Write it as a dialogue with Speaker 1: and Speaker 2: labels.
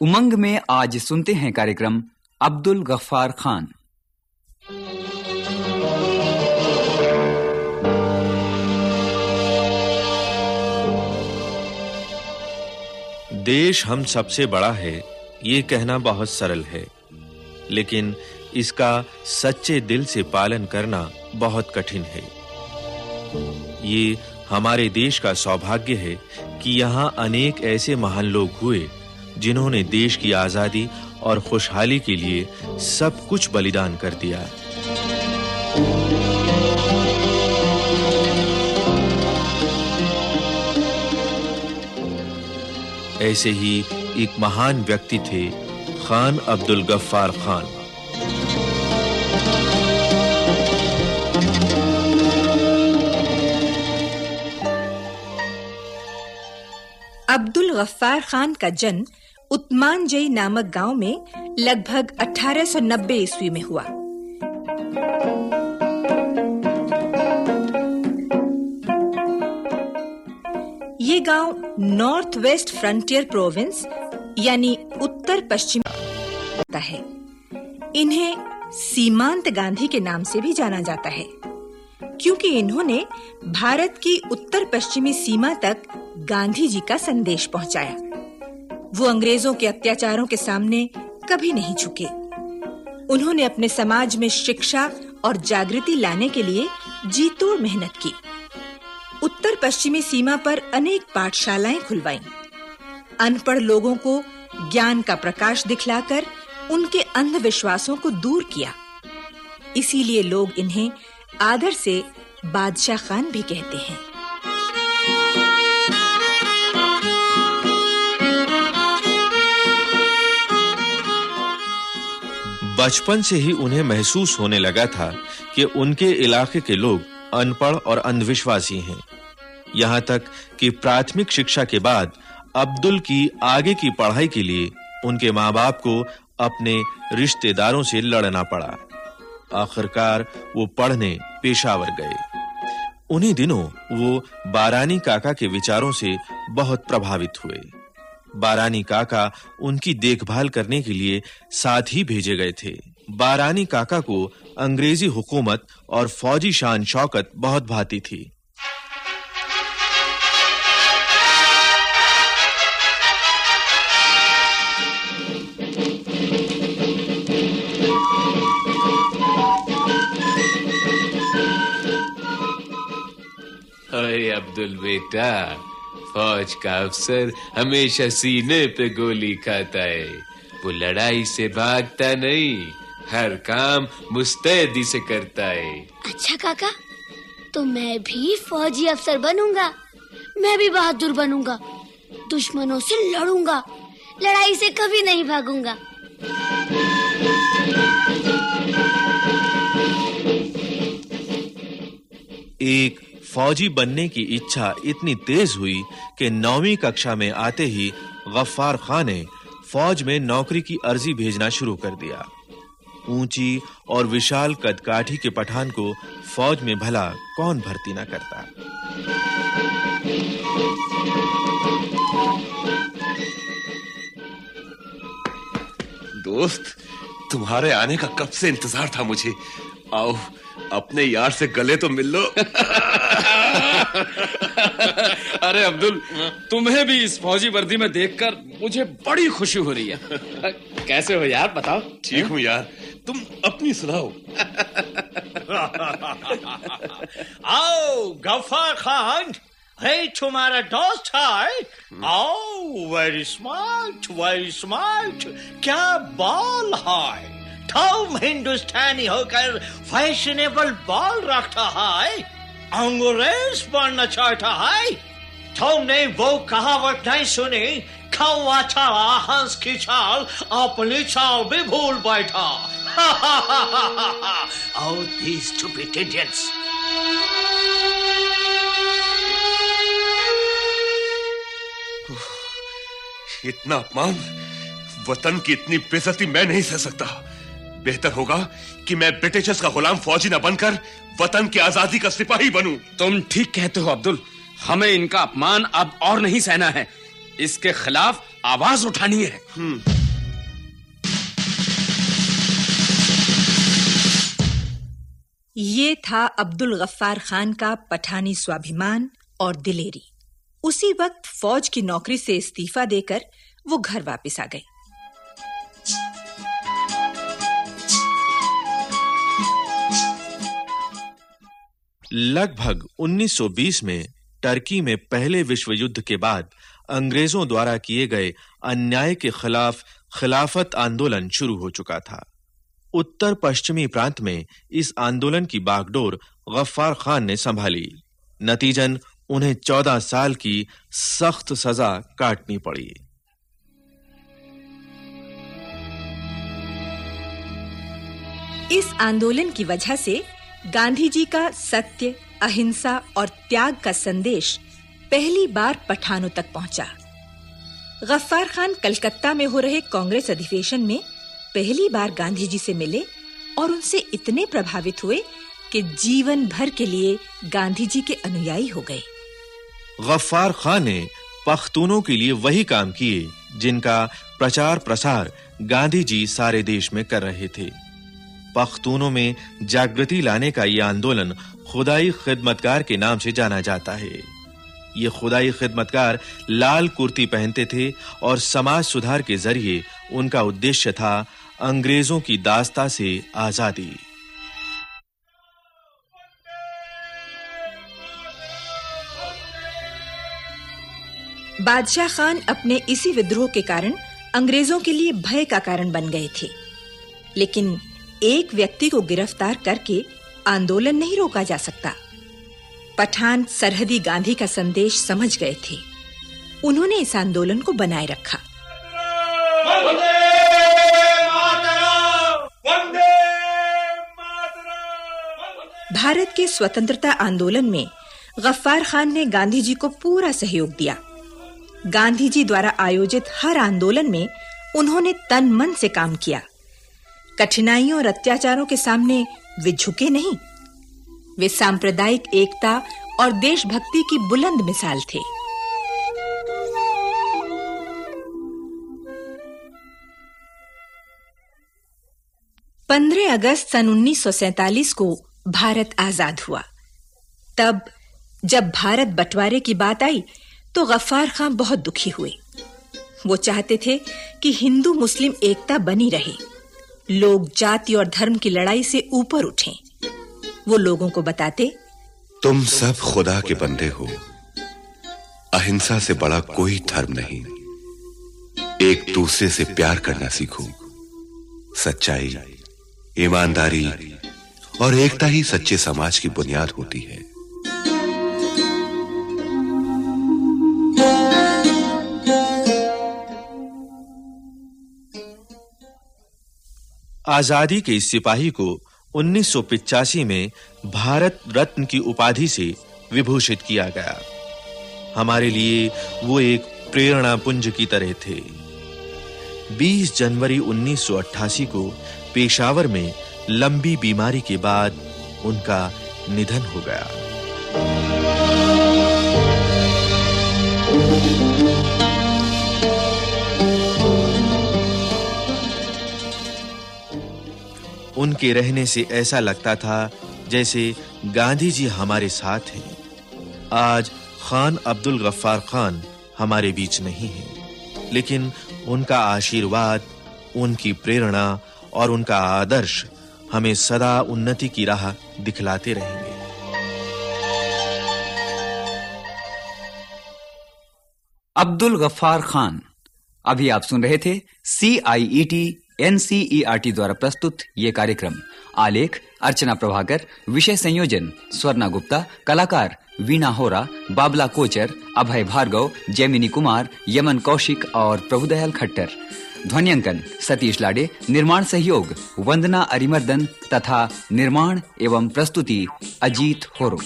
Speaker 1: उमंग में आज सुनते हैं कार्यक्रम अब्दुल गफ्फार खान।
Speaker 2: देश हम सबसे बड़ा है, ये कहना बहुत सरल है। लेकिन इसका सच्चे दिल से पालन करना बहुत कठिन है। ये हमारे देश का सौभाग्य है कि यहाँ अनेक ऐसे महान लोग हुए, जिन्होंने देश की आज़ादी और खुशहाली के लिए सब कुछ बलिदान कर दिया। ऐसे ही एक महान व्यक्ति थे खान अब्दुल गफ्फार खान।
Speaker 3: अब्दुल गफ्फार खान का जन्म उतमान जई नामक गाँव में लगभग 1890 ईस्वी में हुआ। ये गाँव नॉर्थ वेस्ट फ्रंटियर प्रोविंस, यानी उत्तर पश्चिम है। इन्हें सीमांत गांधी के नाम से भी जाना जाता है, क्योंकि इन्होंने भारत की उत्तर पश्चिमी सीमा तक गांधी जी का संदेश पहुँचाया। वो अंग्रेज़ों के अत्याचारों के सामने कभी नहीं झुके। उन्होंने अपने समाज में शिक्षा और जागृति लाने के लिए जीतोड़ मेहनत की। उत्तर पश्चिमी सीमा पर अनेक पाठशालाएँ खुलवाईं। अनपढ़ लोगों को ज्ञान का प्रकाश दिखलाकर उनके अंधविश्वासों को दूर किया। इसीलिए लोग इन्हें आदर से बादशाह खान भी कहते हैं।
Speaker 2: बचपन से ही उन्हें महसूस होने लगा था कि उनके इलाके के लोग अनपढ़ और अंधविश्वासी हैं। यहाँ तक कि प्राथमिक शिक्षा के बाद अब्दुल की आगे की पढ़ाई के लिए उनके माँ-बाप को अपने रिश्तेदारों से लड़ना पड़ा। आखिरकार वो पढ़ने पेशावर गए। उन्हीं दिनों वो बारानी काका के विचारों से बहुत प्रभावित हुए। बारानी काका उनकी देखभाल करने के लिए साथ ही भेजे गए थे। बारानी काका को अंग्रेज़ी हुकूमत और फौजी शान शौकत बहुत भाती थी।
Speaker 4: अरे अब्दुल बेटा फौज का अफसर हमेशा सीने पे गोली खाता है। वो लड़ाई से भागता नहीं, हर काम मुस्तैदी से करता है।
Speaker 5: अच्छा काका तो मैं भी फौजी अफसर बनूँगा। मैं भी बहादुर बनूँगा, दुश्मनों से लड़ूँगा, लड़ाई से कभी नहीं भागूँगा।
Speaker 2: फौजी बनने की इच्छा इतनी तेज हुई कि नौवीं कक्षा में आते ही गफ्फार खान ने फौज में नौकरी की अर्जी भेजना शुरू कर दिया। ऊँची और विशाल कदकाठी के पठान को फौज में भला कौन भर्ती ना करता।
Speaker 6: दोस्त, तुम्हारे आने का कब से इंतज़ार था मुझे? आओ अपने यार से गले तो मिल लो।
Speaker 7: अरे अब्दुल तुम्हें भी इस फौजी वर्दी में देखकर मुझे बड़ी खुशी हो रही है। कैसे हो यार बताओ?
Speaker 6: ठीक हूँ यार। तुम अपनी सुनाओ।
Speaker 8: आओ गफार खान है तुम्हारा दोस्त है। आओ वेरी स्मार्ट वेरी स्मार्ट क्या बॉल है? तुम हिंदुस्तानी होकर फैशनेबल बाल रखता है अंग्रेज़ बनना चाहता है तुमने वो कहावत नहीं सुनी कौवा चला हंस की चाल अपनी चाल भी भूल बैठा oh these stupid idiots
Speaker 6: इतना अपमान, वतन की इतनी बेइज्जती मैं नहीं सह सकता। बेहतर होगा कि मैं ब्रिटिशर्स का गुलाम फौजी न बनकर वतन की आज़ादी का सिपाही बनूं।
Speaker 7: तुम ठीक कहते हो अब्दुल। हमें इनका अपमान अब और नहीं सहना है। इसके खिलाफ आवाज़ उठानी है।
Speaker 3: ये था अब्दुल गफ्फार खान का पठानी स्वाभिमान और दिलेरी। उसी वक्त फौज की नौकरी से इस्तीफा देकर वो घर वापस आ गए
Speaker 2: लगभग 1920 में टर्की में पहले विश्व युद्ध के बाद अंग्रेज़ों द्वारा किए गए अन्याय के खिलाफ खिलाफत आंदोलन शुरू हो चुका था। उत्तर पश्चिमी प्रांत में इस आंदोलन की बागडोर गफ्फार खान ने संभाली। नतीजन, उन्हें 14 साल की सख्त सजा काटनी पड़ी।
Speaker 3: इस आंदोलन की वजह से गांधी जी का सत्य, अहिंसा और त्याग का संदेश पहली बार पठानों तक पहुँचा। गफ्फार खान कलकत्ता में हो रहे कांग्रेस अधिवेशन में पहली बार गांधी जी से मिले और उनसे इतने प्रभावित हुए कि जीवन भर के लिए गांधी जी के अनुयायी हो गए।
Speaker 2: गफ्फार खान ने पख्तूनों के लिए वही काम किए जिनका प्रचार प्रसार गांधी जी सारे देश में कर रहे थे। पख्तूनों में जागृति लाने का यह आंदोलन खुदाई खिदमतकार के नाम से जाना जाता है। ये खुदाई खिदमतकार लाल कुर्ती पहनते थे और समाज सुधार के ज़रिए उनका उद्देश्य था अंग्रेज़ों की दास्ता से आज़ादी।
Speaker 3: बादशाह खान अपने इसी विद्रोह के कारण अंग्रेज़ों के लिए भय का कारण बन गए थे। लेकिन एक व्यक्ति को गिरफ़्तार करके आंदोलन नहीं रोका जा सकता। पठान सरहदी गांधी का संदेश समझ गए थे। उन्होंने इस आंदोलन को बनाए रखा। भारत के स्वतंत्रता आंदोलन में गफ्फार खान ने गांधी जी को पूरा सहयोग दिया। गांधी जी द्वारा आयोजित हर आंदोलन में उन्होंने तन मन से काम किया। कठिनाइयों और अत्याचारों के सामने वे झुके नहीं। वे सांप्रदायिक एकता और देशभक्ति की बुलंद मिसाल थे। पंद्रह अगस्त सन 1947 को भारत आज़ाद हुआ। तब जब भारत बंटवारे की बात आई तो गफ्फार खान बहुत दुखी हुए। वो चाहते थे कि हिंदू मुस्लिम एकता बनी रहे। लोग जाति और धर्म की लड़ाई से ऊपर उठें। वो लोगों को बताते,
Speaker 6: तुम सब खुदा के बंदे हो। अहिंसा से बड़ा कोई धर्म नहीं। एक दूसरे से प्यार करना सीखो। सच्चाई, ईमानदारी और एकता ही सच्चे समाज की बुनियाद होती है।
Speaker 2: आज़ादी के इस सिपाही को 1985 में भारत रत्न की उपाधि से विभूषित किया गया। हमारे लिए वो एक प्रेरणा पुंज की तरह थे। 20 जनवरी 1988 को पेशावर में लंबी बीमारी के बाद उनका निधन हो गया। उनके रहने से ऐसा लगता था जैसे गांधी जी हमारे साथ हैं। आज खान अब्दुल गफ्फार खान हमारे बीच नहीं है। लेकिन उनका आशीर्वाद, उनकी प्रेरणा और उनका आदर्श हमें सदा उन्नति की राह दिखलाते रहेंगे।
Speaker 1: अब्दुल गफ्फार खान, अभी आप सुन रहे थे सी आई ई टी एनसीईआरटी द्वारा प्रस्तुत ये कार्यक्रम। आलेख, अर्चना प्रभाकर, विषय संयोजन, स्वर्णा गुप्ता, कलाकार वीणा होरा, बाबला कोचर, अभय भार्गव, जैमिनी कुमार, यमन कौशिक और प्रभुदयाल खट्टर। ध्वनियांकन, सतीश लाडे, निर्माण सहयोग, वंदना अरिमर्दन तथा निर्माण एवं प्रस्तुति अजीत होरो।